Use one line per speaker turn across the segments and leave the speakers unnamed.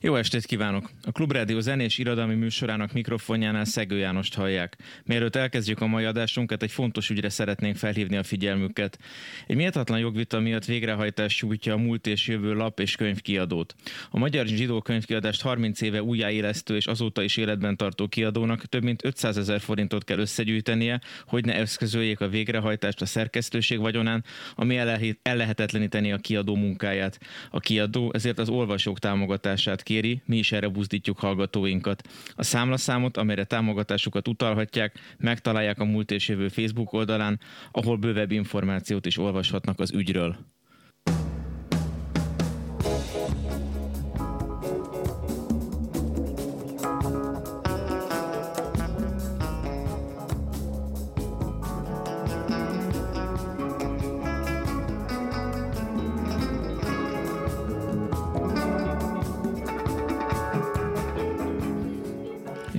jó estét kívánok! A Klubrádió zenés irodalmi műsorának mikrofonjánál Szegő Jánost hallják. Mielőtt elkezdjük a mai adásunkat, egy fontos ügyre szeretnénk felhívni a figyelmüket. Egy méltatlan jogvita miatt végrehajtás sújtja a múlt és jövő lap és könyvkiadót. A Magyar Zsidó könyvkiadást 30 éve újjáélesztő és azóta is életben tartó kiadónak több mint 500 ezer forintot kell összegyűjtenie, hogy ne eszközöljék a végrehajtást a szerkesztőség vagyonán, ami ellehetetleníteni a kiadó munkáját. A kiadó ezért az olvasók támogatását kéri, mi is erre buzdítjuk hallgatóinkat. A számlaszámot, amelyre támogatásukat utalhatják, megtalálják a múlt és jövő Facebook oldalán, ahol bővebb információt is olvashatnak az ügyről.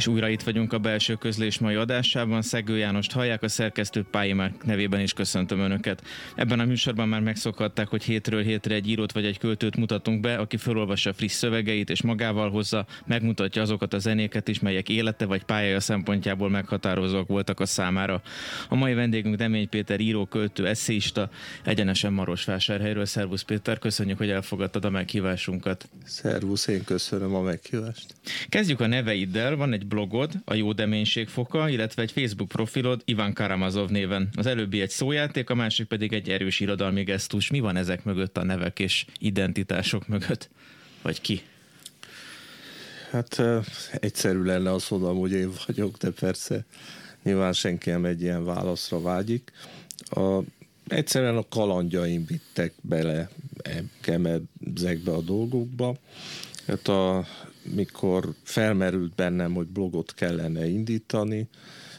És újra itt vagyunk a belső közlés mai adásában. Szegő Jánost hallják, a szerkesztő Pályimák nevében is köszöntöm Önöket. Ebben a műsorban már megszokhatták, hogy hétről hétre egy írót vagy egy költőt mutatunk be, aki felolvassa friss szövegeit és magával hozza, megmutatja azokat a zenéket is, melyek élete vagy pályája szempontjából meghatározóak voltak a számára. A mai vendégünk Demény Péter író, költő, eszéista, egyenesen Marosvásárhelyről. Szervusz Péter, köszönjük, hogy elfogadtad a meghívásunkat.
Szervusz, én köszönöm a meghívást.
Kezdjük a neveiddel. Van egy blogod, a Jó Deménység foka, illetve egy Facebook profilod Ivan Karamazov néven. Az előbbi egy szójáték, a másik pedig egy erős irodalmi gesztus. Mi van ezek mögött a nevek és identitások mögött? Vagy ki?
Hát egyszerű lenne azt mondom, hogy én vagyok, de persze nyilván senki nem egy ilyen válaszra vágyik. A, egyszerűen a kalandjaim vittek bele engem ezekbe a dolgokba. Hát a mikor felmerült bennem, hogy blogot kellene indítani,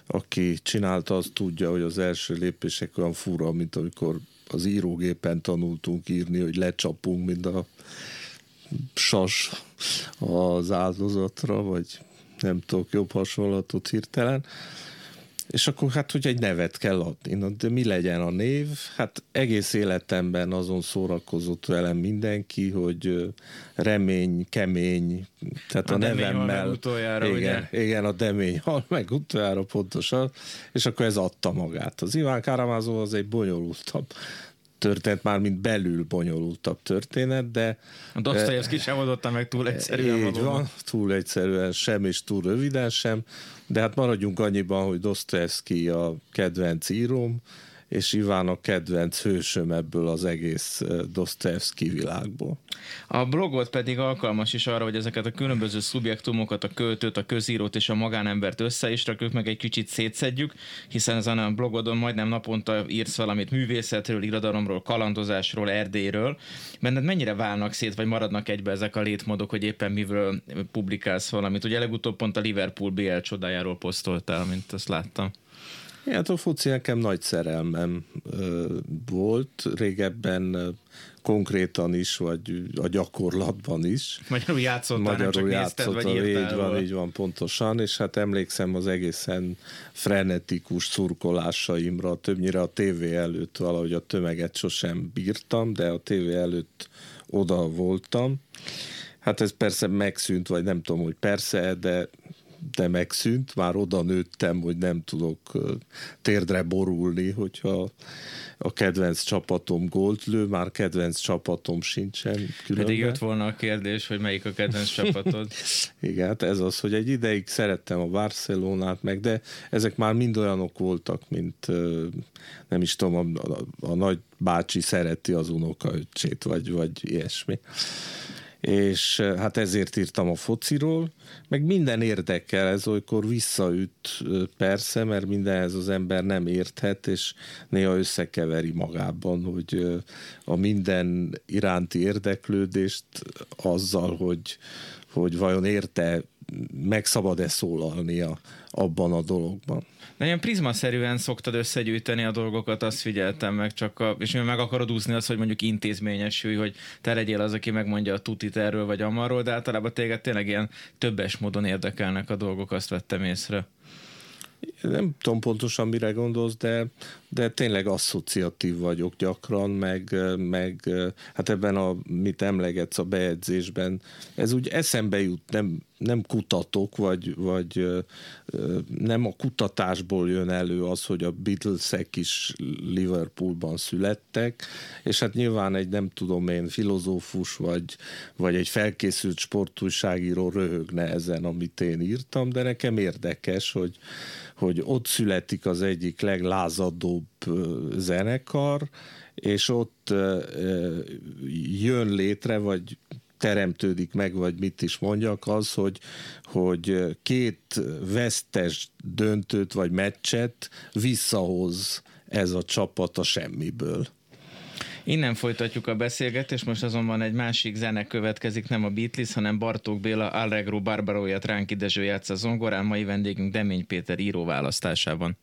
aki csinálta, az tudja, hogy az első lépések olyan fura, mint amikor az írógépen tanultunk írni, hogy lecsapunk, mint a sas az áldozatra, vagy nem tudok jobb hasonlatot hirtelen. És akkor hát, hogy egy nevet kell adni. Na, de mi legyen a név? Hát egész életemben azon szórakozott velem mindenki, hogy remény, kemény, tehát a, a nevemmel.
utoljára,
igen, ugye? igen, a demény hal meg utoljára pontosan, és akkor ez adta magát. Az Iván Karamazov az egy bonyolultabb történet, már mint belül bonyolultabb történet, de...
A Dostoyevsky sem adotta meg túl egyszerűen.
Így van, túl egyszerűen sem, és túl röviden sem, de hát maradjunk annyiban, hogy Dostoyevsky a kedvenc íróm, és Iván a kedvenc hősöm ebből az egész Dostoevsky világból.
A blogot pedig alkalmas is arra, hogy ezeket a különböző szubjektumokat, a költőt, a közírót és a magánembert össze is rakjuk, meg egy kicsit szétszedjük, hiszen ezen a blogodon majdnem naponta írsz valamit művészetről, irodalomról, kalandozásról, Erdélyről. Benned mennyire válnak szét, vagy maradnak egybe ezek a létmódok, hogy éppen mivel publikálsz valamit? Ugye legutóbb pont a Liverpool BL csodájáról posztoltál, mint azt láttam.
Hát a foci nekem nagy szerelmem volt, régebben konkrétan is, vagy a gyakorlatban is.
Magyarul játszottál, Magyarul nem csak játszott, nézted, vagy
így van, így van, pontosan, és hát emlékszem az egészen frenetikus szurkolásaimra, többnyire a tévé előtt valahogy a tömeget sosem bírtam, de a tévé előtt oda voltam. Hát ez persze megszűnt, vagy nem tudom, hogy persze, de de megszűnt, már oda nőttem, hogy nem tudok térdre borulni, hogyha a kedvenc csapatom gólt lő, már kedvenc csapatom sincsen.
Különben. Pedig jött volna a kérdés, hogy melyik a kedvenc csapatod.
Igen, hát ez az, hogy egy ideig szerettem a Barcelonát meg, de ezek már mind olyanok voltak, mint nem is tudom, a, a, a nagy bácsi szereti az unokaöccsét, vagy, vagy ilyesmi és hát ezért írtam a fociról, meg minden érdekel, ez olykor visszaüt persze, mert mindenhez az ember nem érthet, és néha összekeveri magában, hogy a minden iránti érdeklődést azzal, hogy, hogy vajon érte meg szabad-e szólalnia abban a dologban.
De ilyen prizmaszerűen szoktad összegyűjteni a dolgokat, azt figyeltem meg, csak a, és meg akarod úszni azt, hogy mondjuk intézményesülj, hogy te legyél az, aki megmondja a tutit erről vagy amarról, de általában téged tényleg ilyen többes módon érdekelnek a dolgok, azt vettem észre.
Nem tudom pontosan mire gondolsz, de, de tényleg asszociatív vagyok gyakran, meg, meg hát ebben a, mit emlegetsz a bejegyzésben, ez úgy eszembe jut, nem, nem kutatok, vagy, vagy nem a kutatásból jön elő az, hogy a Beatlesek is Liverpoolban születtek, és hát nyilván egy nem tudom én filozófus, vagy, vagy egy felkészült sportújságíró röhögne ezen, amit én írtam, de nekem érdekes, hogy, hogy ott születik az egyik leglázadóbb zenekar, és ott jön létre, vagy teremtődik meg, vagy mit is mondjak, az, hogy, hogy két vesztes döntőt vagy meccset visszahoz ez a csapat a semmiből.
Innen folytatjuk a beszélgetést, most azonban egy másik zene következik, nem a Beatles, hanem Bartók Béla, Allegro Barbaróját Ránki Dezső játsz a zongorán, mai vendégünk Demény Péter író választásában.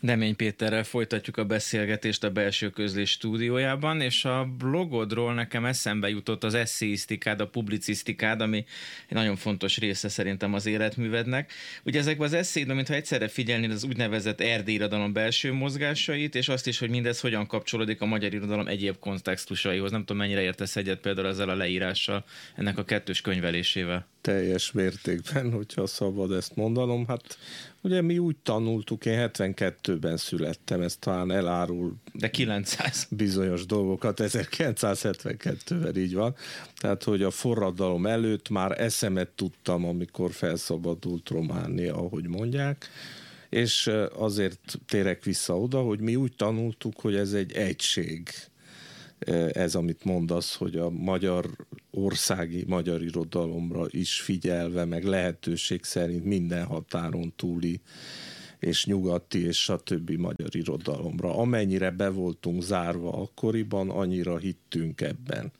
Demény Péterrel folytatjuk a beszélgetést a belső közlés stúdiójában, és a blogodról nekem eszembe jutott az eszéisztikád, a publicisztikád, ami nagyon fontos része szerintem az életművednek. Ugye ezekben az eszédben, mintha egyszerre figyelni az úgynevezett erdély irodalom belső mozgásait, és azt is, hogy mindez hogyan kapcsolódik a magyar irodalom egyéb kontextusaihoz. Nem tudom, mennyire értesz egyet például ezzel a leírással, ennek a kettős könyvelésével.
Teljes mértékben, hogyha szabad ezt mondanom. Hát Ugye mi úgy tanultuk, én 72-ben születtem, ez talán elárul.
De 900.
Bizonyos dolgokat, 1972-ben így van. Tehát, hogy a forradalom előtt már eszemet tudtam, amikor felszabadult Románia, ahogy mondják és azért térek vissza oda, hogy mi úgy tanultuk, hogy ez egy egység ez, amit mondasz, hogy a magyar országi magyar irodalomra is figyelve, meg lehetőség szerint minden határon túli és nyugati és stb. magyar irodalomra. Amennyire be voltunk zárva akkoriban, annyira hittünk ebben.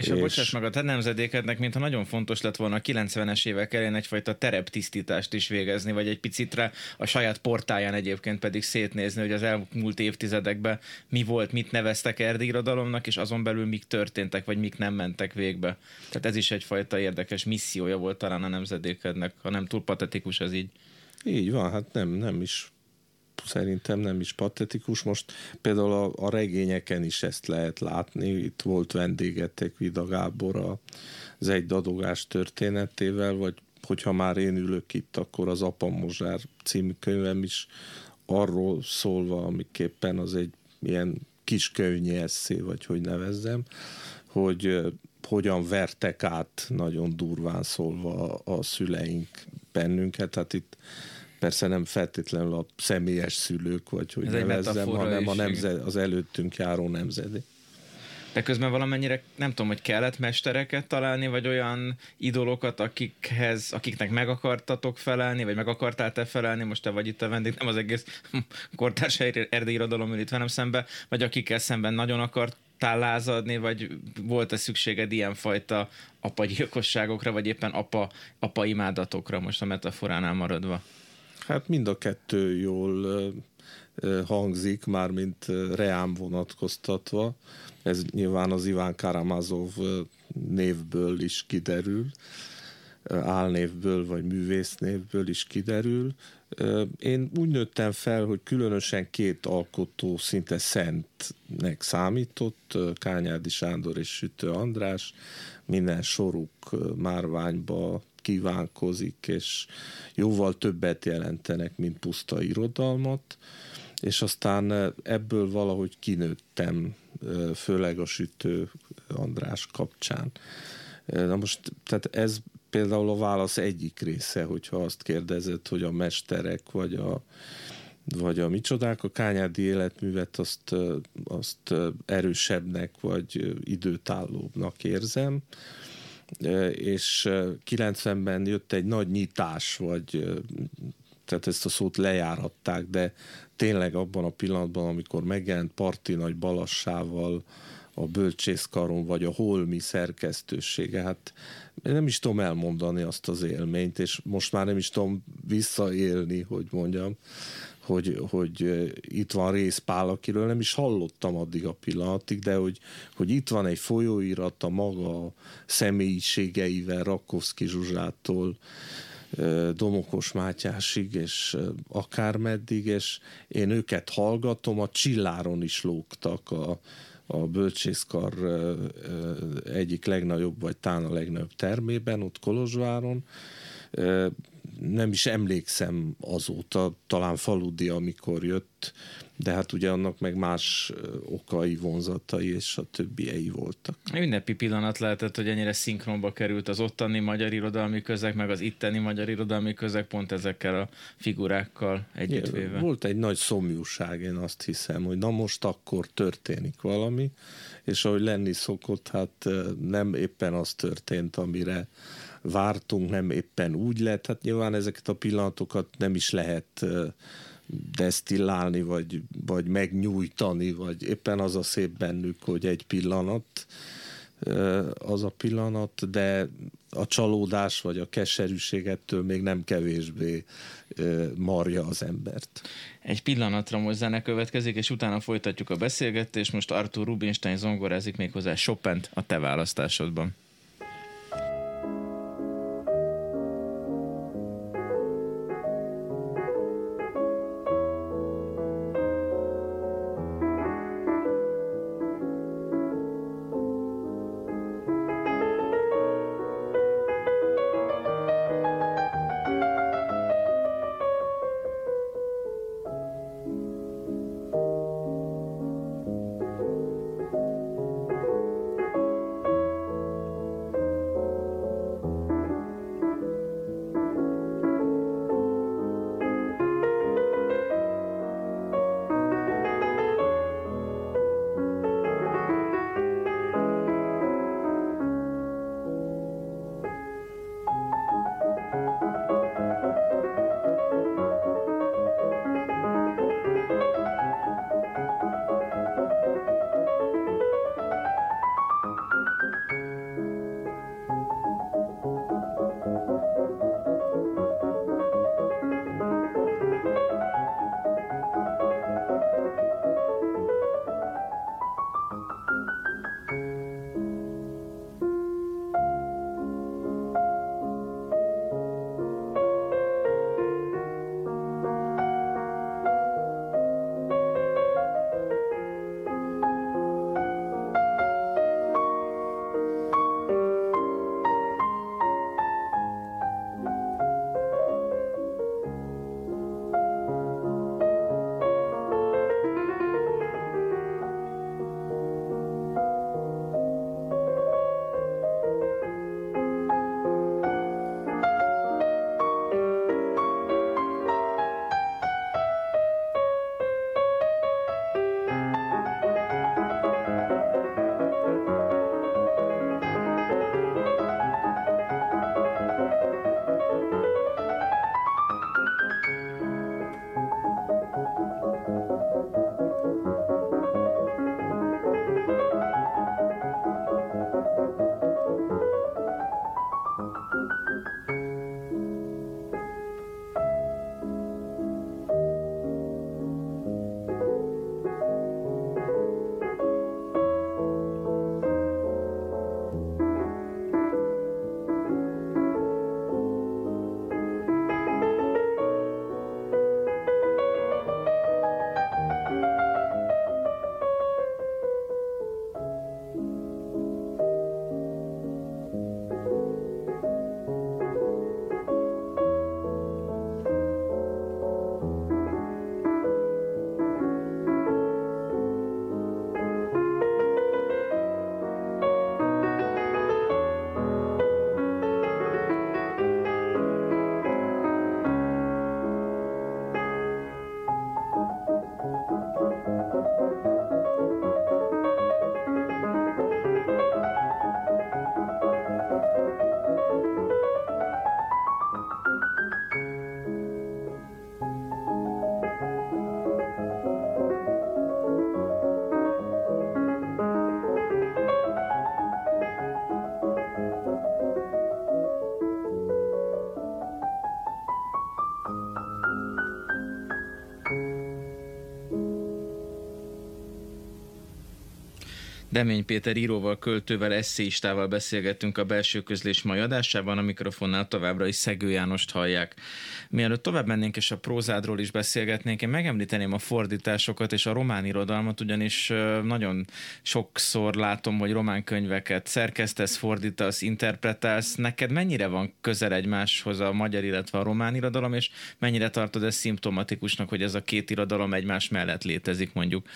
És, és a bocsáss meg, a te nemzedékednek, mintha nagyon fontos lett volna a 90-es évek elején egyfajta tereptisztítást is végezni, vagy egy picitre a saját portáján egyébként pedig szétnézni, hogy az elmúlt évtizedekben mi volt, mit neveztek erdi irodalomnak, és azon belül mik történtek, vagy mik nem mentek végbe. Tehát ez is egyfajta érdekes missziója volt talán a nemzedékednek, ha nem túl patetikus ez így.
Így van, hát nem, nem is szerintem nem is patetikus. Most például a, a regényeken is ezt lehet látni. Itt volt vendégetek Vida Gábor az egy dadogás történetével, vagy hogyha már én ülök itt, akkor az Apa Mozsár című könyvem is arról szólva, amiképpen az egy ilyen kis könyvnyi eszé, vagy hogy nevezzem, hogy hogyan vertek át nagyon durván szólva a szüleink bennünket. Hát itt persze nem feltétlenül a személyes szülők, vagy hogy Ez nevezzem, hanem a nemzed, az előttünk járó nemzedék.
De közben valamennyire nem tudom, hogy kellett mestereket találni, vagy olyan idolokat, akikhez, akiknek meg akartatok felelni, vagy meg akartál te felelni, most te vagy itt a vendég, nem az egész kortárs erdélyi irodalom ül itt velem szembe, vagy akikkel szemben nagyon akartál lázadni, vagy volt-e szükséged ilyenfajta apagyilkosságokra, vagy éppen apa, apa imádatokra, most a metaforánál maradva?
Hát mind a kettő jól hangzik, mármint reám vonatkoztatva. Ez nyilván az Iván Karamazov névből is kiderül, álnévből vagy művésznévből is kiderül. Én úgy nőttem fel, hogy különösen két alkotó szinte szentnek számított, Kányádi Sándor és Sütő András, minden soruk márványba kívánkozik, és jóval többet jelentenek, mint puszta irodalmat, és aztán ebből valahogy kinőttem, főleg a sütő András kapcsán. Na most, tehát ez például a válasz egyik része, hogyha azt kérdezed, hogy a mesterek vagy a, vagy a micsodák, a kányádi életművet azt, azt erősebbnek vagy időtállóbbnak érzem és 90-ben jött egy nagy nyitás, vagy tehát ezt a szót lejáratták, de tényleg abban a pillanatban, amikor megjelent Parti Nagy Balassával a bölcsészkaron, vagy a holmi szerkesztősége, hát nem is tudom elmondani azt az élményt, és most már nem is tudom visszaélni, hogy mondjam, hogy, hogy itt van részpál, akiről nem is hallottam addig a pillanatig, de hogy, hogy itt van egy folyóirat a maga személyiségeivel, Rakowski Zsuzsától, Domokos Mátyásig, és akármeddig, és én őket hallgatom, a Csilláron is lógtak a, a bölcsészkar egyik legnagyobb, vagy talán a legnagyobb termében, ott Kolozsváron, nem is emlékszem azóta, talán faludi, amikor jött, de hát ugye annak meg más okai, vonzatai és a többiei voltak.
Ünnepi pillanat lehetett, hogy ennyire szinkronba került az ottani magyar irodalmi közeg, meg az itteni magyar irodalmi közeg, pont ezekkel a figurákkal együttvéve.
Volt egy nagy szomjúság, én azt hiszem, hogy na most akkor történik valami, és ahogy lenni szokott, hát nem éppen az történt, amire vártunk, nem éppen úgy lett. Hát nyilván ezeket a pillanatokat nem is lehet desztillálni, vagy, vagy megnyújtani, vagy éppen az a szép bennük, hogy egy pillanat, az a pillanat, de a csalódás vagy a keserűség ettől még nem kevésbé marja az embert.
Egy pillanatra most zene következik, és utána folytatjuk a beszélgetést. Most Arthur Rubinstein zongorázik még hozzá chopin a te választásodban. Demény Péter íróval, költővel, eszéistával beszélgettünk a belső közlés mai adásában, a mikrofonnál továbbra is Szegő Jánost hallják. Mielőtt tovább mennénk és a prózádról is beszélgetnénk, én megemlíteném a fordításokat és a román irodalmat, ugyanis nagyon sokszor látom, hogy román könyveket szerkesztesz, fordítasz, interpretálsz. Neked mennyire van közel egymáshoz a magyar, illetve a román irodalom, és mennyire tartod ezt szimptomatikusnak, hogy ez a két irodalom egymás mellett létezik mondjuk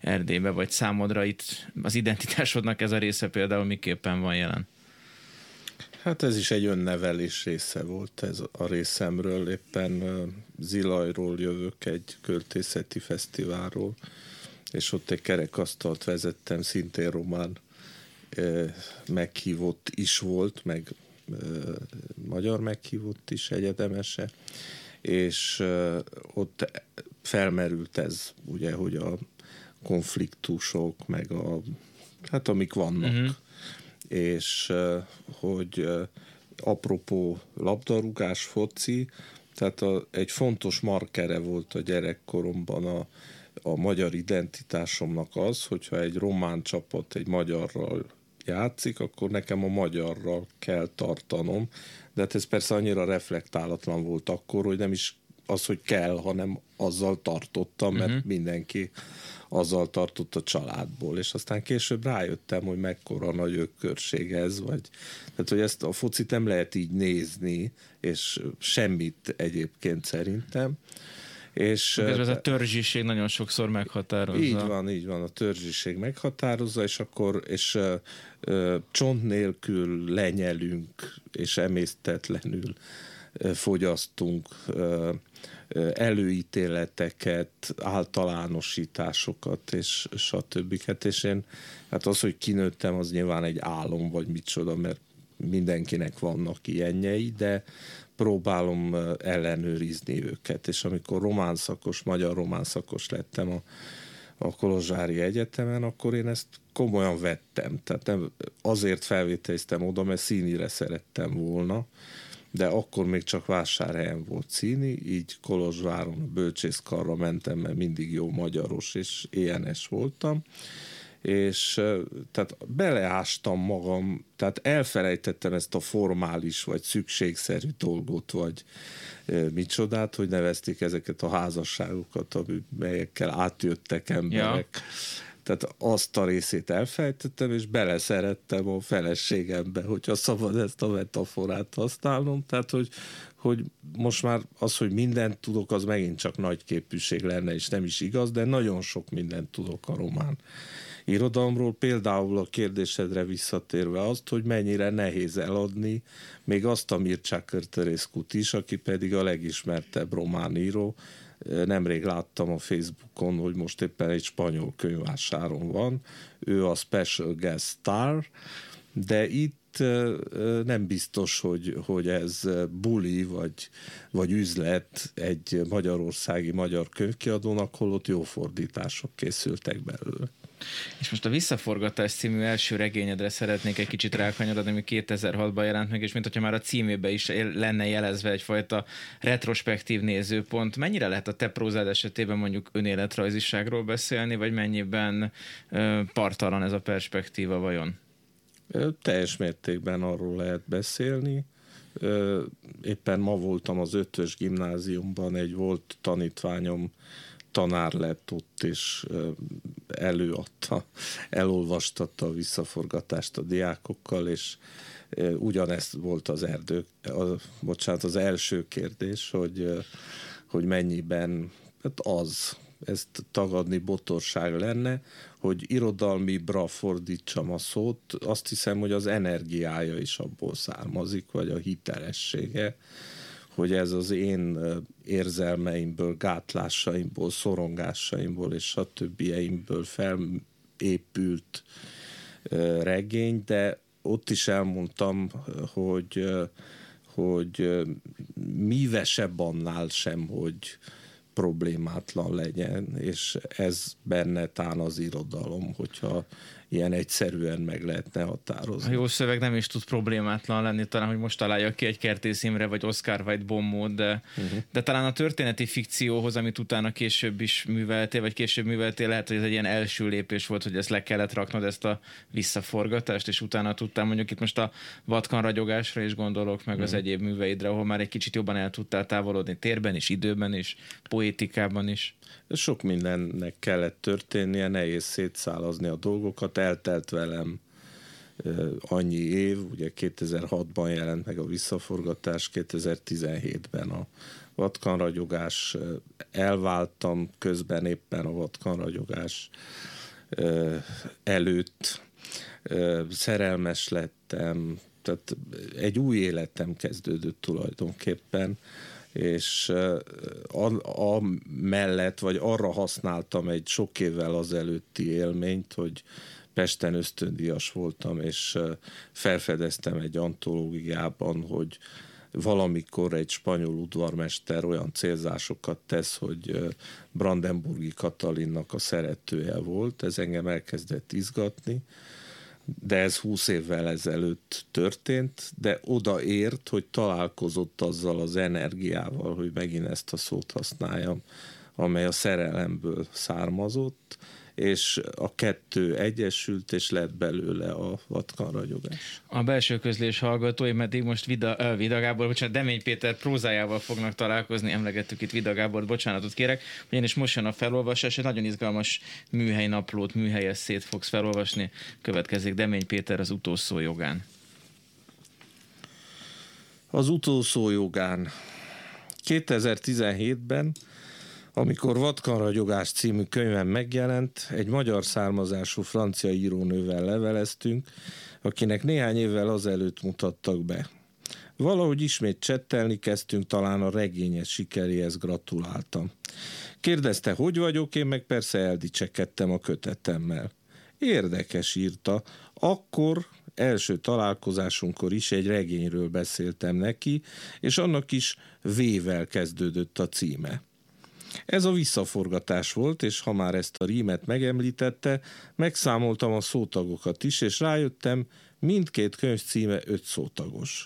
Erdélybe, vagy számodra itt az identitásodnak ez a része például miképpen van jelen?
Hát ez is egy önnevelés része volt ez a részemről. Éppen Zilajról jövök egy költészeti fesztiválról, és ott egy kerekasztalt vezettem, szintén román meghívott is volt, meg magyar meghívott is egyedemese, és ott felmerült ez, ugye, hogy a konfliktusok, meg a, hát amik vannak, uh-huh. és hogy apropó labdarúgás, foci, tehát a, egy fontos markere volt a gyerekkoromban a, a magyar identitásomnak az, hogyha egy román csapat egy magyarral játszik, akkor nekem a magyarral kell tartanom. De hát ez persze annyira reflektálatlan volt akkor, hogy nem is az, hogy kell, hanem azzal tartottam, mert uh-huh. mindenki azzal tartott a családból, és aztán később rájöttem, hogy mekkora nagy ökkörség ez, vagy tehát, hogy ezt a focit nem lehet így nézni, és semmit egyébként szerintem.
És, ez a törzsiség nagyon sokszor meghatározza.
Így van, így van, a törzsiség meghatározza, és akkor és uh, uh, csont nélkül lenyelünk, és emésztetlenül uh, fogyasztunk uh, előítéleteket, általánosításokat, és stb. És én, hát az, hogy kinőttem, az nyilván egy álom, vagy micsoda, mert mindenkinek vannak ilyenjei, de próbálom ellenőrizni őket, és amikor román szakos, magyar román szakos lettem a, a Kolozsári Egyetemen, akkor én ezt komolyan vettem. Tehát nem, azért felvételiztem oda, mert színire szerettem volna, de akkor még csak vásárhelyen volt színi, így Kolozsváron bölcsészkarra mentem, mert mindig jó magyaros és ENS voltam, és tehát beleástam magam, tehát elfelejtettem ezt a formális vagy szükségszerű dolgot, vagy micsodát, hogy nevezték ezeket a házasságokat, amelyekkel átjöttek emberek. Ja tehát azt a részét elfejtettem, és beleszerettem a feleségembe, hogyha szabad ezt a metaforát használnom. Tehát, hogy, hogy most már az, hogy mindent tudok, az megint csak nagy képűség lenne, és nem is igaz, de nagyon sok mindent tudok a román irodalomról. Például a kérdésedre visszatérve azt, hogy mennyire nehéz eladni még azt a Mircea Körterészkut is, aki pedig a legismertebb román író, Nemrég láttam a Facebookon, hogy most éppen egy spanyol könyvásáron van. Ő a Special Guest Star, de itt nem biztos, hogy, hogy ez buli vagy, vagy üzlet egy magyarországi magyar könyvkiadónak, holott jó fordítások készültek belőle.
És most a Visszaforgatás című első regényedre szeretnék egy kicsit rákanyarodni, ami 2006-ban jelent meg, és mint hogyha már a címébe is lenne jelezve egyfajta retrospektív nézőpont. Mennyire lehet a te prózád esetében mondjuk önéletrajziságról beszélni, vagy mennyiben partalan ez a perspektíva vajon?
Teljes mértékben arról lehet beszélni. Éppen ma voltam az ötös gimnáziumban, egy volt tanítványom tanár lett ott, és előadta, elolvastatta a visszaforgatást a diákokkal, és ugyanezt volt az erdő, a, bocsánat, az első kérdés, hogy, hogy mennyiben, hát az, ezt tagadni botorság lenne, hogy irodalmi bra fordítsam a szót, azt hiszem, hogy az energiája is abból származik, vagy a hitelessége, hogy ez az én érzelmeimből, gátlásaimból, szorongásaimból és a többieimből felépült regény, de ott is elmondtam, hogy, hogy mívesebb annál sem, hogy problémátlan legyen, és ez benne tán az irodalom, hogyha ilyen egyszerűen meg lehetne határozni.
A jó szöveg nem is tud problémátlan lenni, talán, hogy most találja ki egy Kertész Imre vagy Oscar Wilde bombót, de, uh-huh. de talán a történeti fikcióhoz, amit utána később is műveltél, vagy később műveltél, lehet, hogy ez egy ilyen első lépés volt, hogy ezt le kellett raknod, ezt a visszaforgatást, és utána tudtál mondjuk itt most a vatkan ragyogásra is gondolok, meg uh-huh. az egyéb műveidre, ahol már egy kicsit jobban el tudtál távolodni térben is, időben is, poétikában is.
Sok mindennek kellett történnie, nehéz szétszálazni a dolgokat, eltelt velem annyi év, ugye 2006-ban jelent meg a visszaforgatás, 2017-ben a vatkanragyogás, elváltam közben éppen a vatkanragyogás előtt, szerelmes lettem, tehát egy új életem kezdődött tulajdonképpen, és a, a mellett, vagy arra használtam egy sok évvel azelőtti élményt, hogy Pesten ösztöndíjas voltam, és felfedeztem egy antológiában, hogy valamikor egy spanyol udvarmester olyan célzásokat tesz, hogy Brandenburgi Katalinnak a szeretője volt, ez engem elkezdett izgatni, de ez 20 évvel ezelőtt történt, de odaért, hogy találkozott azzal az energiával, hogy megint ezt a szót használjam, amely a szerelemből származott, és a kettő egyesült, és lett belőle a vatkanragyogás.
A belső közlés hallgatói meddig most Vida, Vida Gábor, bocsánat, Demény Péter prózájával fognak találkozni, emlegettük itt Vida Gábor, bocsánatot kérek, ugyanis most jön a felolvasás, egy nagyon izgalmas műhely naplót, műhelyes szét fogsz felolvasni, következik Demény Péter az utolsó jogán.
Az utolsó jogán. 2017-ben amikor Vatkanragyogás című könyvem megjelent, egy magyar származású francia írónővel leveleztünk, akinek néhány évvel azelőtt mutattak be. Valahogy ismét csettelni kezdtünk, talán a regényes sikeréhez gratuláltam. Kérdezte, hogy vagyok, én meg persze eldicsekedtem a kötetemmel. Érdekes írta, akkor első találkozásunkkor is egy regényről beszéltem neki, és annak is V-vel kezdődött a címe. Ez a visszaforgatás volt, és ha már ezt a rímet megemlítette, megszámoltam a szótagokat is, és rájöttem, mindkét könyv címe öt szótagos.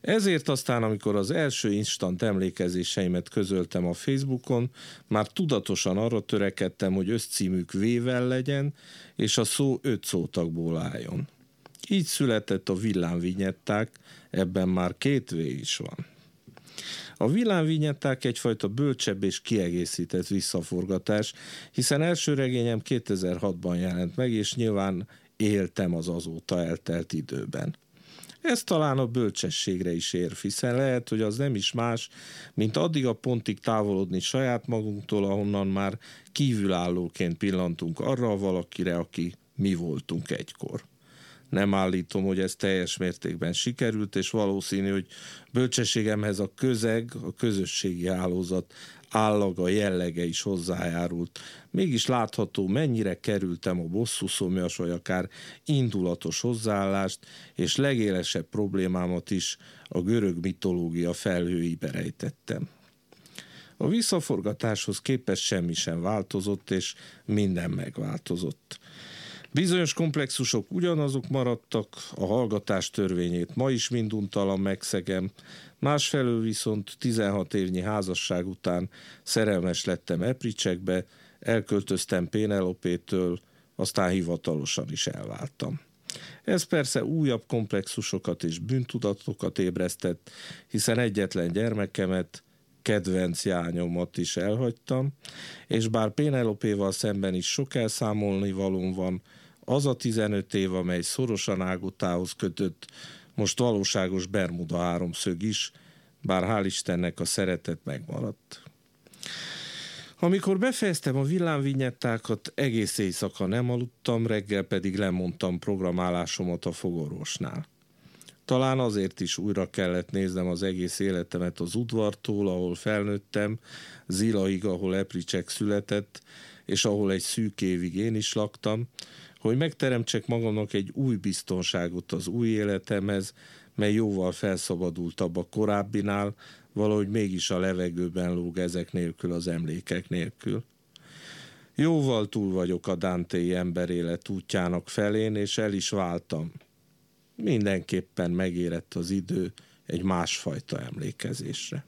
Ezért aztán, amikor az első instant emlékezéseimet közöltem a Facebookon, már tudatosan arra törekedtem, hogy összcímük V-vel legyen, és a szó öt szótagból álljon. Így született a villámvinyetták, ebben már két V is van. A villámvinyetták egyfajta bölcsebb és kiegészített visszaforgatás, hiszen első regényem 2006-ban jelent meg, és nyilván éltem az azóta eltelt időben. Ez talán a bölcsességre is ér, hiszen lehet, hogy az nem is más, mint addig a pontig távolodni saját magunktól, ahonnan már kívülállóként pillantunk arra a valakire, aki mi voltunk egykor. Nem állítom, hogy ez teljes mértékben sikerült, és valószínű, hogy bölcsességemhez a közeg, a közösségi hálózat állaga, jellege is hozzájárult. Mégis látható, mennyire kerültem a bosszú szomjas, vagy akár indulatos hozzáállást, és legélesebb problémámat is a görög mitológia felhőibe rejtettem. A visszaforgatáshoz képest semmi sem változott, és minden megváltozott. Bizonyos komplexusok ugyanazok maradtak, a hallgatás törvényét ma is minduntalan megszegem, másfelől viszont 16 évnyi házasság után szerelmes lettem Epricsekbe, elköltöztem Pénelopétől, aztán hivatalosan is elváltam. Ez persze újabb komplexusokat és bűntudatokat ébresztett, hiszen egyetlen gyermekemet, kedvenc jányomat is elhagytam, és bár Pénelopéval szemben is sok elszámolni valóm van, az a 15 év, amely szorosan Águtához kötött, most valóságos Bermuda háromszög is, bár hál' Istennek a szeretet megmaradt. Amikor befejeztem a villámvinyettákat, egész éjszaka nem aludtam, reggel pedig lemondtam programálásomat a fogorvosnál. Talán azért is újra kellett néznem az egész életemet az udvartól, ahol felnőttem, Zilaig, ahol Epricsek született, és ahol egy szűk évig én is laktam, hogy megteremtsek magamnak egy új biztonságot az új életemhez, mely jóval felszabadultabb a korábbinál, valahogy mégis a levegőben lóg ezek nélkül az emlékek nélkül. Jóval túl vagyok a Dante emberélet útjának felén, és el is váltam. Mindenképpen megérett az idő egy másfajta emlékezésre.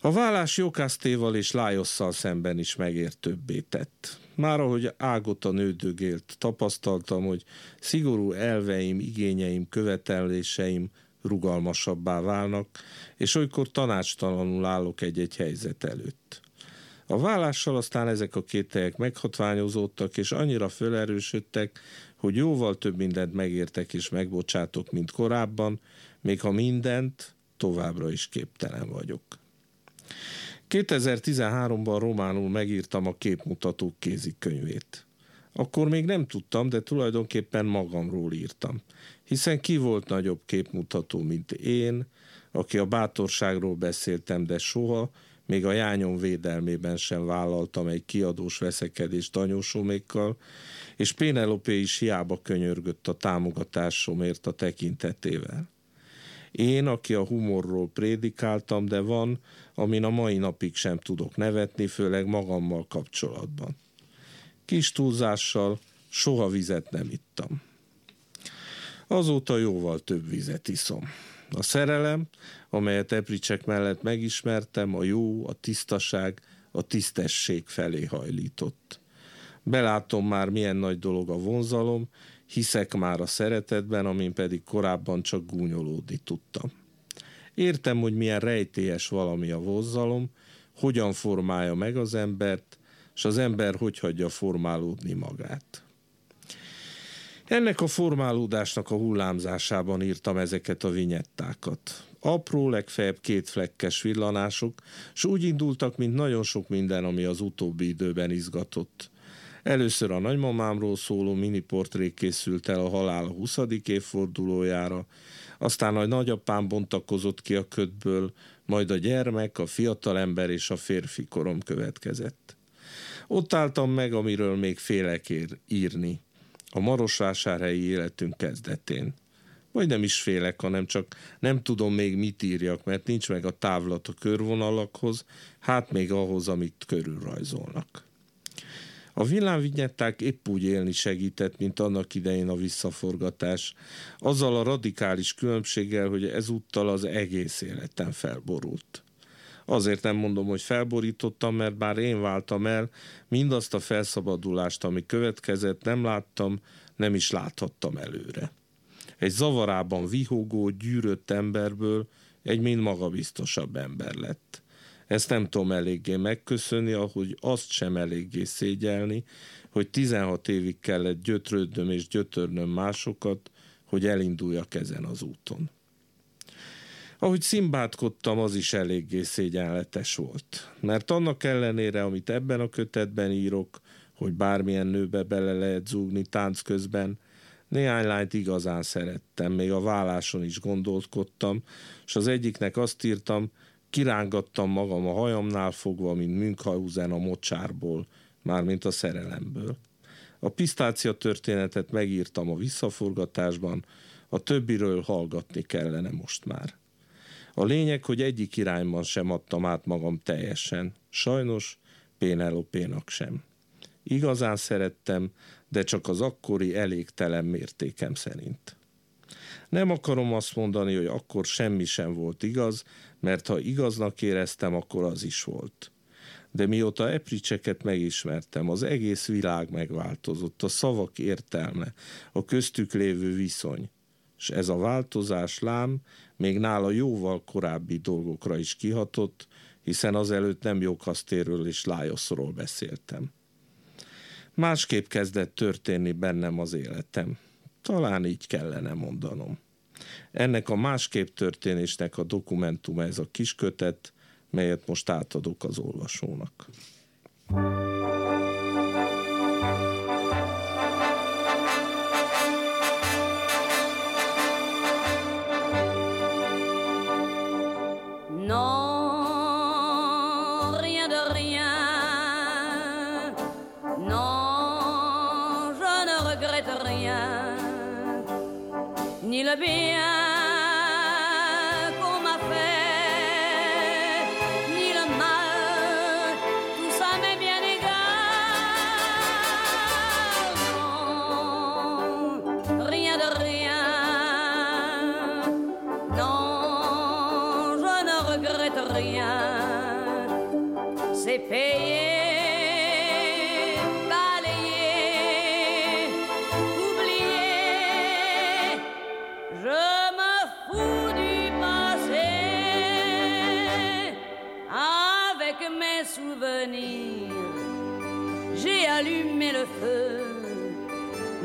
A vállás Jokásztéval és Lájosszal szemben is megértőbbé tett. Már ahogy Ágota nődögélt, tapasztaltam, hogy szigorú elveim, igényeim, követeléseim rugalmasabbá válnak, és olykor tanácstalanul állok egy-egy helyzet előtt. A vállással aztán ezek a kételyek meghatványozódtak, és annyira fölerősödtek, hogy jóval több mindent megértek és megbocsátok, mint korábban, még ha mindent továbbra is képtelen vagyok. 2013-ban románul megírtam a képmutatók kézikönyvét. Akkor még nem tudtam, de tulajdonképpen magamról írtam. Hiszen ki volt nagyobb képmutató, mint én, aki a bátorságról beszéltem, de soha, még a jányom védelmében sem vállaltam egy kiadós veszekedést anyósomékkal, és Pénelope is hiába könyörgött a támogatásomért a tekintetével. Én, aki a humorról prédikáltam, de van, amin a mai napig sem tudok nevetni, főleg magammal kapcsolatban. Kis túlzással soha vizet nem ittam. Azóta jóval több vizet iszom. A szerelem, amelyet Epricsek mellett megismertem, a jó, a tisztaság, a tisztesség felé hajlított. Belátom már, milyen nagy dolog a vonzalom, hiszek már a szeretetben, amin pedig korábban csak gúnyolódni tudtam. Értem, hogy milyen rejtélyes valami a vozzalom, hogyan formálja meg az embert, és az ember hogy hagyja formálódni magát. Ennek a formálódásnak a hullámzásában írtam ezeket a vinyettákat. Apró, legfeljebb két flekkes villanások, és úgy indultak, mint nagyon sok minden, ami az utóbbi időben izgatott. Először a nagymamámról szóló mini portré készült el a halál 20. évfordulójára, aztán a nagyapám bontakozott ki a ködből, majd a gyermek, a fiatalember és a férfi korom következett. Ott álltam meg, amiről még félek ér írni, a marosvásárhelyi életünk kezdetén. Vagy nem is félek, hanem csak nem tudom még mit írjak, mert nincs meg a távlat a körvonalakhoz, hát még ahhoz, amit körülrajzolnak. A villámvinyetták épp úgy élni segített, mint annak idején a visszaforgatás, azzal a radikális különbséggel, hogy ezúttal az egész életem felborult. Azért nem mondom, hogy felborítottam, mert bár én váltam el, mindazt a felszabadulást, ami következett, nem láttam, nem is láthattam előre. Egy zavarában vihogó, gyűrött emberből egy mind magabiztosabb ember lett. Ezt nem tudom eléggé megköszönni, ahogy azt sem eléggé szégyelni, hogy 16 évig kellett gyötrődnöm és gyötörnöm másokat, hogy elinduljak ezen az úton. Ahogy szimbátkodtam, az is eléggé szégyenletes volt. Mert annak ellenére, amit ebben a kötetben írok, hogy bármilyen nőbe bele lehet zúgni tánc közben, néhány lányt igazán szerettem, még a válláson is gondolkodtam, és az egyiknek azt írtam, kirángattam magam a hajamnál fogva, mint Münchhausen a mocsárból, mármint a szerelemből. A pisztácia történetet megírtam a visszaforgatásban, a többiről hallgatni kellene most már. A lényeg, hogy egyik irányban sem adtam át magam teljesen. Sajnos Pénelopénak sem. Igazán szerettem, de csak az akkori elégtelen mértékem szerint. Nem akarom azt mondani, hogy akkor semmi sem volt igaz, mert ha igaznak éreztem, akkor az is volt. De mióta epricseket megismertem, az egész világ megváltozott, a szavak értelme, a köztük lévő viszony. És ez a változás lám még nála jóval korábbi dolgokra is kihatott, hiszen azelőtt nem Jókasztéről és Lájoszról beszéltem. Másképp kezdett történni bennem az életem. Talán így kellene mondanom. Ennek a másképp történésnek a dokumentuma ez a kiskötet, melyet most átadok az olvasónak.
Non, sabia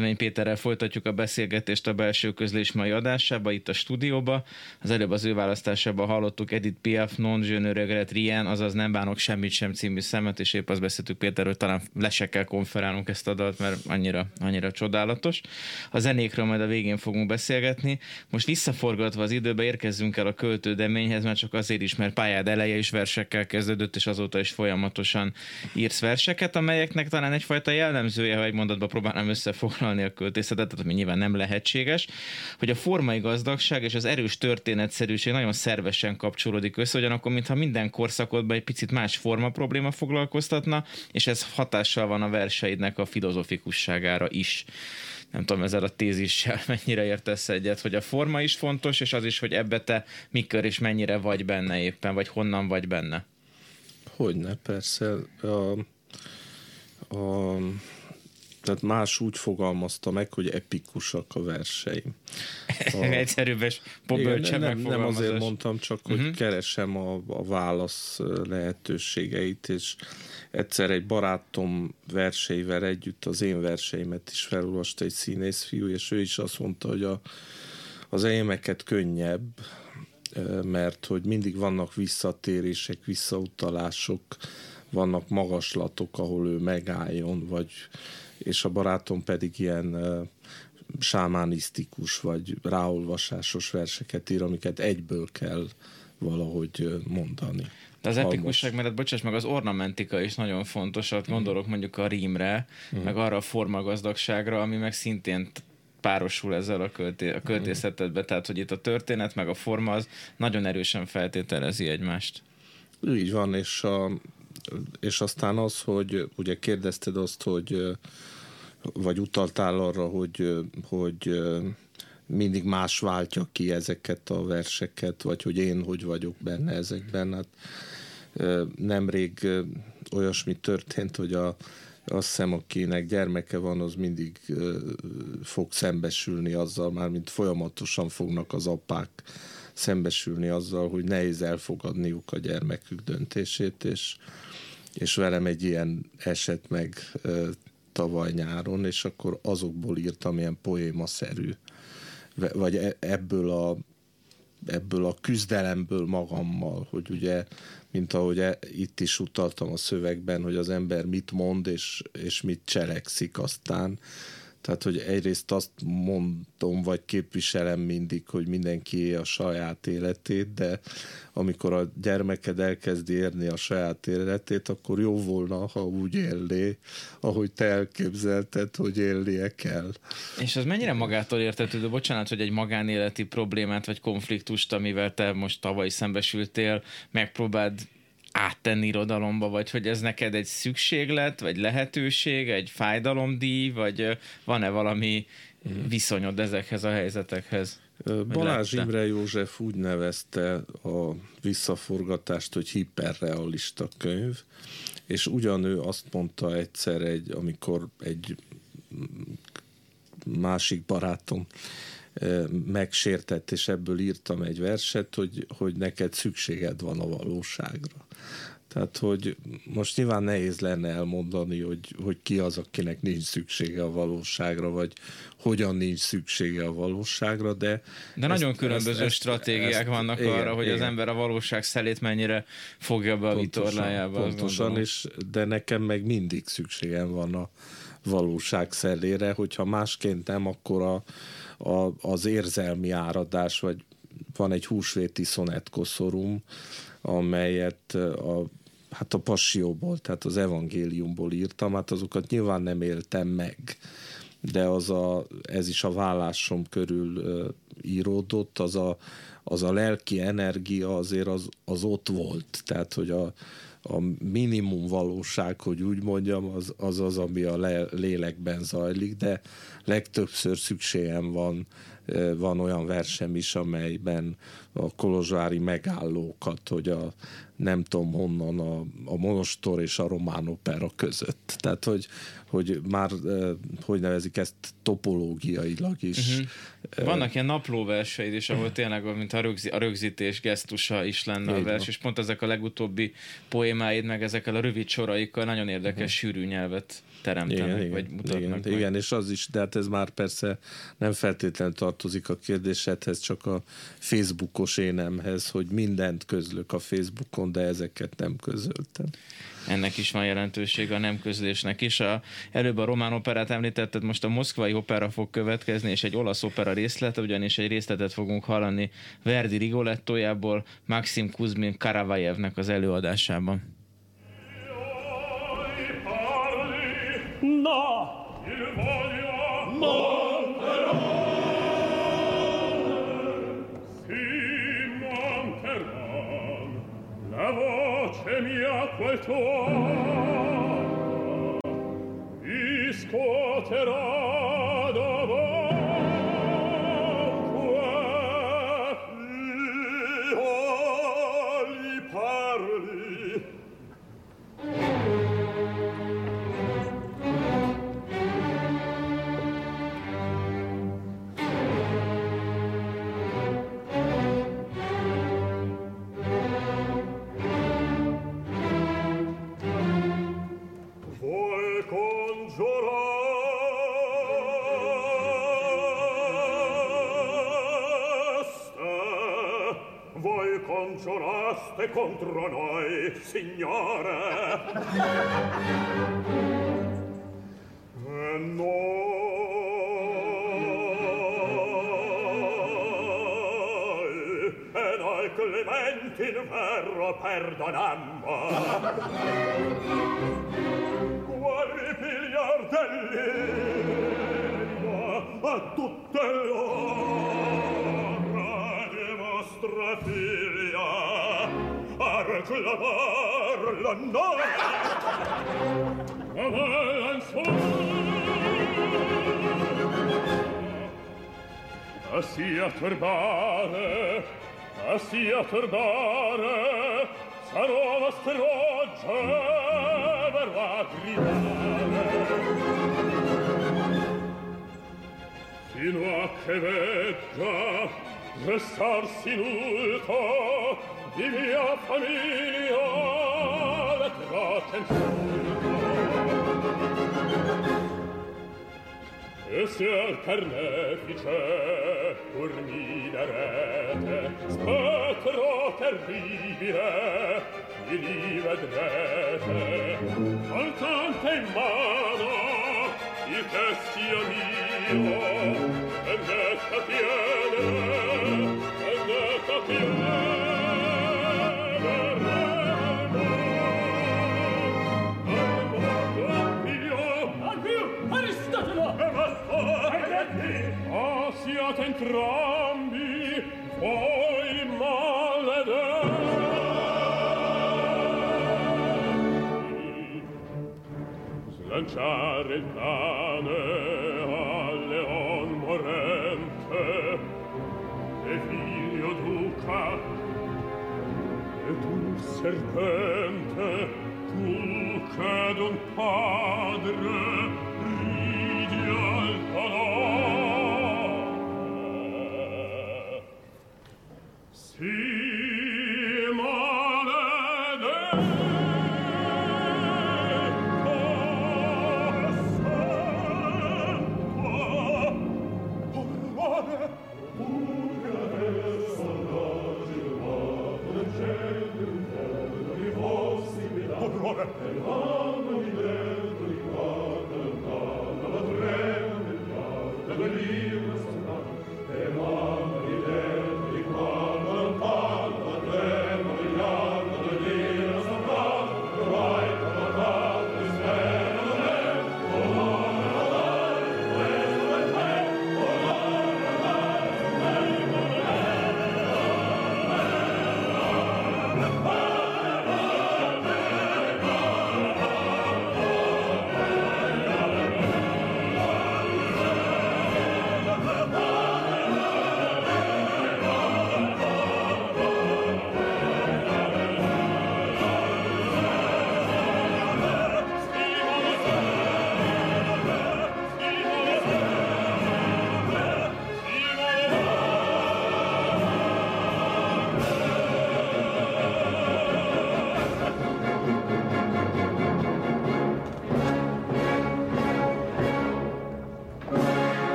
Nemény Péterrel folytatjuk a beszélgetést a belső közlés mai adásába, itt a stúdióba. Az előbb az ő választásában hallottuk Edith Piaf, Non je rien, azaz nem bánok semmit sem című szemet, és épp azt beszéltük Péter, hogy talán le se kell ezt a dalt, mert annyira, annyira csodálatos. A zenékről majd a végén fogunk beszélgetni. Most visszaforgatva az időbe érkezzünk el a költődeményhez, már csak azért is, mert pályád eleje is versekkel kezdődött, és azóta is folyamatosan írsz verseket, amelyeknek talán egyfajta jellemzője, ha egy mondatba próbálnám összefoglalni a költészetet, ami nyilván nem lehetséges, hogy a formai gazdagság és az erős történetszerűség nagyon szervesen kapcsolódik össze, ugyanakkor, mintha minden korszakodban egy picit más forma probléma foglalkoztatna, és ez hatással van a verseidnek a filozofikusságára is nem tudom, ezzel a tézissel mennyire értesz egyet, hogy a forma is fontos, és az is, hogy ebbe te mikor és mennyire vagy benne éppen, vagy honnan vagy benne.
Hogyne, persze. A, a, tehát más úgy fogalmazta meg, hogy epikusak a verseim.
A, Egyszerűbb és bölcsebb
nem, nem azért mondtam, csak hogy uh-huh. keresem a, a válasz lehetőségeit, és egyszer egy barátom verseivel együtt az én verseimet is felolvasta egy színész fiú, és ő is azt mondta, hogy a, az enyémeket könnyebb, mert hogy mindig vannak visszatérések, visszautalások, vannak magaslatok, ahol ő megálljon, vagy és a barátom pedig ilyen sámánisztikus vagy ráolvasásos verseket ír, amiket egyből kell valahogy mondani.
De az epikusság mellett, bocsáss meg, az ornamentika is nagyon fontos, ott gondolok mondjuk a rímre, mm. meg arra a formagazdagságra, ami meg szintén párosul ezzel a, költé- a költészetedbe, tehát hogy itt a történet meg a forma az nagyon erősen feltételezi egymást.
Így van, és, a, és aztán az, hogy ugye kérdezted azt, hogy vagy utaltál arra, hogy, hogy mindig más váltja ki ezeket a verseket, vagy hogy én hogy vagyok benne ezekben. Hát nemrég olyasmi történt, hogy a, azt hiszem, akinek gyermeke van, az mindig fog szembesülni azzal, már mint folyamatosan fognak az apák szembesülni azzal, hogy nehéz elfogadniuk a gyermekük döntését, és, és velem egy ilyen eset meg tavaly nyáron, és akkor azokból írtam ilyen poémaszerű, vagy e, ebből a, ebből a küzdelemből magammal, hogy ugye, mint ahogy e, itt is utaltam a szövegben, hogy az ember mit mond és, és mit cselekszik aztán, tehát, hogy egyrészt azt mondom, vagy képviselem mindig, hogy mindenki a saját életét, de amikor a gyermeked elkezdi érni a saját életét, akkor jó volna, ha úgy élné, ahogy te elképzelted, hogy élnie kell.
És az mennyire magától értetődő? Bocsánat, hogy egy magánéleti problémát vagy konfliktust, amivel te most tavaly szembesültél, megpróbáld áttenni irodalomba, vagy hogy ez neked egy szükséglet, vagy lehetőség, egy fájdalomdíj, vagy van-e valami viszonyod ezekhez a helyzetekhez?
Balázs
látta?
Imre József úgy nevezte a visszaforgatást, hogy hiperrealista könyv, és ugyanő azt mondta egyszer, egy, amikor egy másik barátom megsértett, és ebből írtam egy verset, hogy, hogy neked szükséged van a valóságra. Tehát, hogy most nyilván nehéz lenne elmondani, hogy, hogy ki az, akinek nincs szüksége a valóságra, vagy hogyan nincs szüksége a valóságra, de...
De nagyon különböző stratégiák vannak
igen,
arra, hogy az
igen.
ember a valóság szelét mennyire fogja be a vitorlájába.
Pontosan,
gondolom.
és, de nekem meg mindig szükségem van a valóság szellére, hogyha másként nem, akkor a, a, az érzelmi áradás, vagy van egy húsvéti szonetkosszorum, amelyet a, hát a passióból, tehát az evangéliumból írtam, hát azokat nyilván nem éltem meg, de az a, ez is a vállásom körül ö, íródott, az a, az a lelki energia azért az, az ott volt, tehát hogy a, a minimum valóság, hogy úgy mondjam, az az, az ami a le, lélekben zajlik, de legtöbbször szükségem van, ö, van olyan versem is, amelyben a kolozsvári megállókat, hogy a nem tudom honnan a, a monostor és a román opera között. Tehát, hogy, hogy már, ö, hogy nevezik ezt topológiailag is.
Uh-huh. Vannak ilyen naplóverseid is, ahol tényleg mint a, rögzi, a rögzítés gesztusa is lenne a
Így
vers,
van.
és pont ezek a legutóbbi poémáid, meg ezekkel a rövid soraikkal nagyon érdekes, sűrű nyelvet teremtenek,
Mhm. Igen,
vagy
igen,
mutatnak
igen,
meg.
igen, és az is, de hát ez már persze nem feltétlenül tartozik a kérdésedhez, csak a Facebookos énemhez, hogy mindent közlök a Facebookon, de ezeket nem közöltem.
Ennek is van jelentősége a nem közlésnek is. A, előbb a román operát említetted, most a moszkvai opera fog következni, és egy olasz opera részlet, ugyanis egy részletet fogunk hallani Verdi Rigolettójából, Maxim Kuzmin Karavajevnek az előadásában.
No! Il voglio Monteron! Sì, Monteron, la voce mia quel tuo discoterò contro noi, signore. Eh, e noi, e noi clementi in verro perdonammo. Quali pigliar a tutte l'ora dimostrati clavar la noia. Así a turbare, así a turbare, sarò la stroggia per la gridare. Fino a che veggia restarsi in ulto, di mia famiglia la traten E se al carnefice fornidarete spettro terribile vi li vedrete al cante in mano il testio mio e ne capiere e ne capiere odiate entrambi voi maledetti slanciare il cane al leon morente e figlio duca e tu serpente tu che d'un padre ridi al colore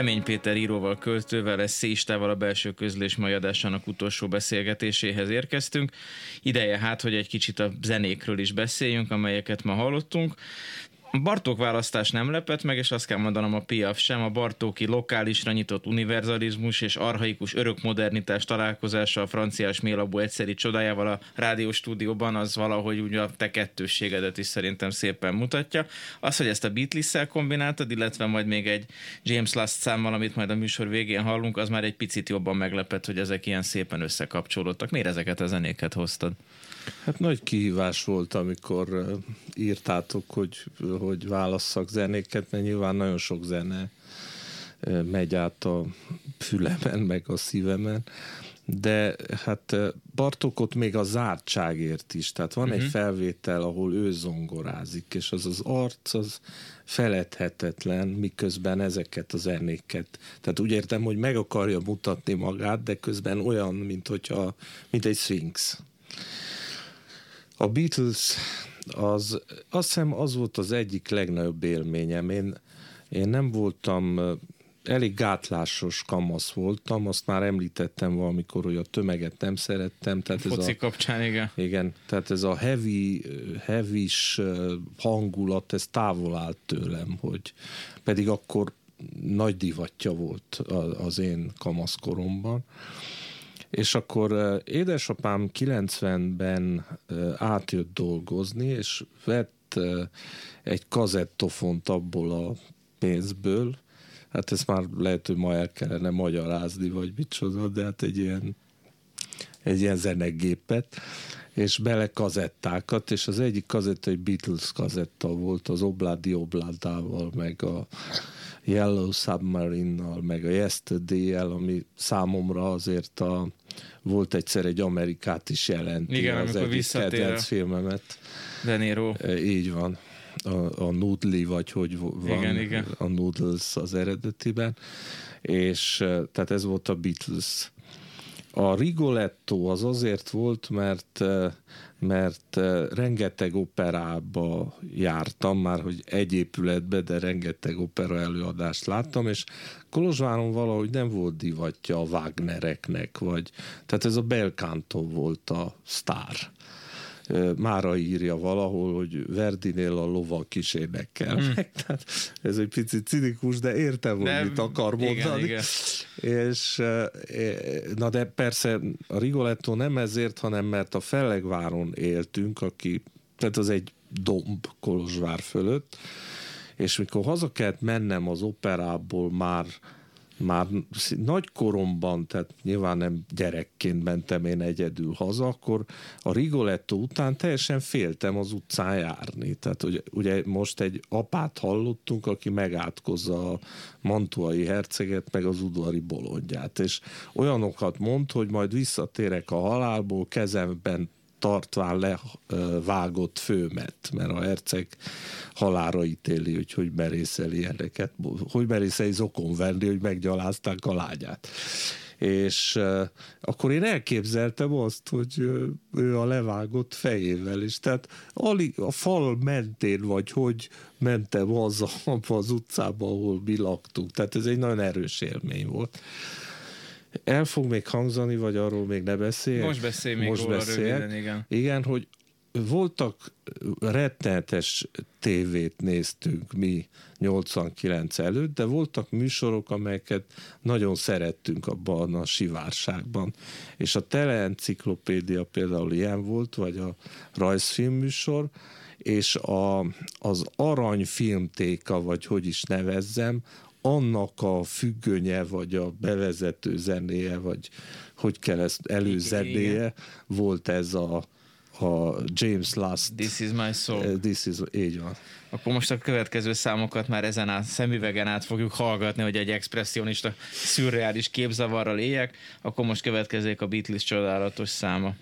Demény Péter íróval, költővel, eszéistával a belső közlés mai adásának utolsó beszélgetéséhez érkeztünk. Ideje hát, hogy egy kicsit a zenékről is beszéljünk, amelyeket ma hallottunk. Bartók választás nem lepett meg, és azt kell mondanom a Piaf sem. A Bartóki lokálisra nyitott univerzalizmus és arhaikus örökmodernitás találkozása a franciás mélabú egyszeri csodájával a rádióstúdióban, az valahogy úgy a te kettősségedet is szerintem szépen mutatja. Az, hogy ezt a Beatles-szel kombináltad, illetve majd még egy James Last számmal, amit majd a műsor végén hallunk, az már egy picit jobban meglepett, hogy ezek ilyen szépen összekapcsolódtak. Miért ezeket a zenéket hoztad?
Hát nagy kihívás volt, amikor írtátok, hogy, hogy válasszak zenéket, mert nyilván nagyon sok zene megy át a fülemen, meg a szívemen, de hát Bartokot még a zártságért is, tehát van uh-huh. egy mhm. felvétel, ahol ő zongorázik, és az az arc az feledhetetlen, miközben ezeket a zenéket. Tehát úgy értem, hogy meg akarja mutatni magát, de közben olyan, mint, hogyha, mint egy Sphinx. A Beatles, az, azt hiszem az volt az egyik legnagyobb élményem. Én, én nem voltam, elég gátlásos kamasz voltam, azt már említettem valamikor, hogy a tömeget nem szerettem.
Tehát ez Foci a, kapcsán, igen.
Igen, tehát ez a heavy, heavy hangulat, ez távol állt tőlem, hogy pedig akkor nagy divatja volt az én kamaszkoromban. És akkor édesapám 90-ben átjött dolgozni, és vett egy kazettofont abból a pénzből, hát ezt már lehet, hogy ma el kellene magyarázni, vagy micsoda, de hát egy ilyen, egy ilyen zenegépet, és bele kazettákat, és az egyik kazetta egy Beatles kazetta volt, az Obládi Obládával, meg a Yellow Submarine-nal, meg a Yesterday-el, ami számomra azért a, volt egyszer egy Amerikát is jelenti.
Igen, az egyik kedvenc
filmemet.
De Niro.
E, így van. A, a Noodly, vagy hogy van
igen, igen.
a Noodles az eredetiben. És e, tehát ez volt a Beatles. A Rigoletto az azért volt, mert e, mert rengeteg operába jártam, már hogy egy épületbe, de rengeteg opera előadást láttam, és Kolozsváron valahogy nem volt divatja a Wagnereknek, vagy, tehát ez a Belcanto volt a sztár. Mára írja valahol, hogy Verdinél a lovak is énekel. Hmm. Tehát ez egy picit cinikus, de értem, hogy mit akar mondani. Igen, igen. És na de persze a Rigoletto nem ezért, hanem mert a Fellegváron éltünk, aki, tehát az egy domb Kolozsvár fölött, és mikor haza kellett mennem az operából már már nagy koromban, tehát nyilván nem gyerekként mentem én egyedül haza, akkor a Rigoletto után teljesen féltem az utcán járni. Tehát ugye, ugye most egy apát hallottunk, aki megátkozza a mantuai herceget, meg az udvari bolondját, és olyanokat mond, hogy majd visszatérek a halálból, kezemben tartván levágott főmet, mert a herceg halára ítéli, hogy hogy merészel ilyeneket, hogy merészel zokon venni, hogy meggyalázták a lányát. És akkor én elképzeltem azt, hogy ő a levágott fejével, és tehát alig a fal mentén, vagy hogy mentem az, az utcába, ahol mi laktunk. Tehát ez egy nagyon erős élmény volt. El fog még hangzani, vagy arról még ne beszélj?
Most beszélj még Most róla beszél. röviden, igen.
Igen, hogy voltak rettenetes tévét néztünk mi 89 előtt, de voltak műsorok, amelyeket nagyon szerettünk abban a sivárságban. És a teleenciklopédia például ilyen volt, vagy a rajzfilm műsor, és a, az aranyfilmtéka, vagy hogy is nevezzem, annak a függönye, vagy a bevezető zenéje, vagy hogy kell ezt előzenéje, volt ez a, a James Last.
This is my soul.
Uh, this is, így van.
Akkor most a következő számokat már ezen a szemüvegen át fogjuk hallgatni, hogy egy expressionista szürreális képzavarral éljek, akkor most következik a Beatles csodálatos száma.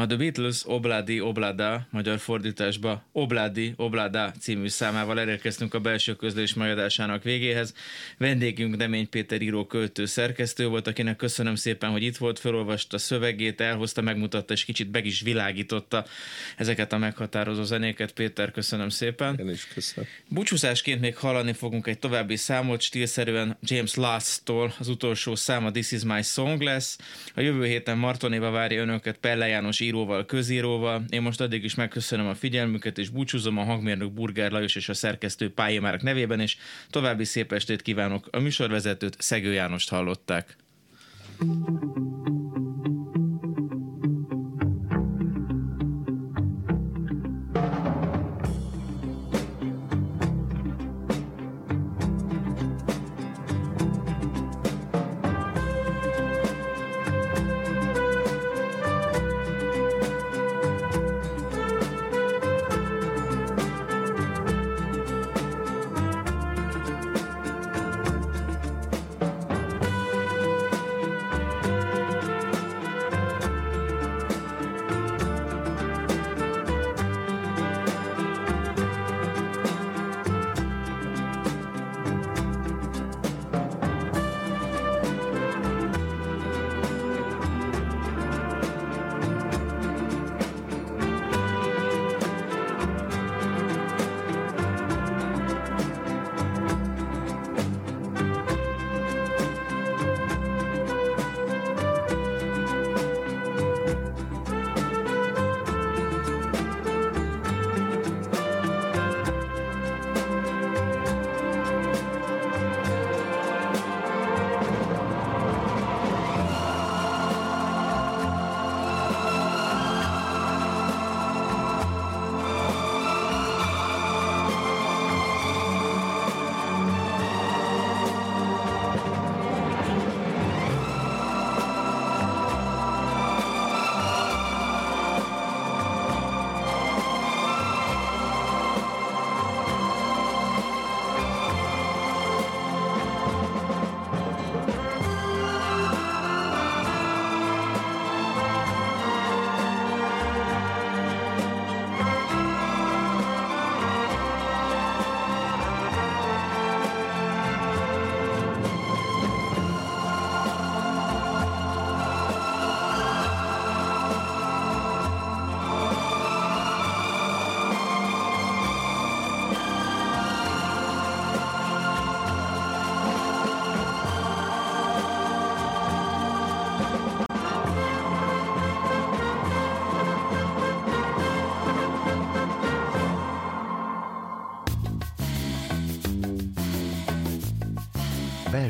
A The Beatles Obladi Oblada magyar fordításba Obladi Oblada című számával elérkeztünk a belső közlés majadásának végéhez. Vendégünk Demény Péter író költő szerkesztő volt, akinek köszönöm szépen, hogy itt volt, felolvasta szövegét, elhozta, megmutatta és kicsit meg is világította ezeket a meghatározó zenéket. Péter, köszönöm szépen.
Én is köszönöm.
Búcsúzásként még hallani fogunk egy további számot, stílszerűen James Last-tól az utolsó száma This is my song lesz. A jövő héten Martonéva várja önöket Pelle János íróval, közíróval. Én most addig is megköszönöm a figyelmüket, és búcsúzom a hangmérnök Burger Lajos és a szerkesztő Pályi Márk nevében, és további szép estét kívánok. A műsorvezetőt Szegő Jánost hallották.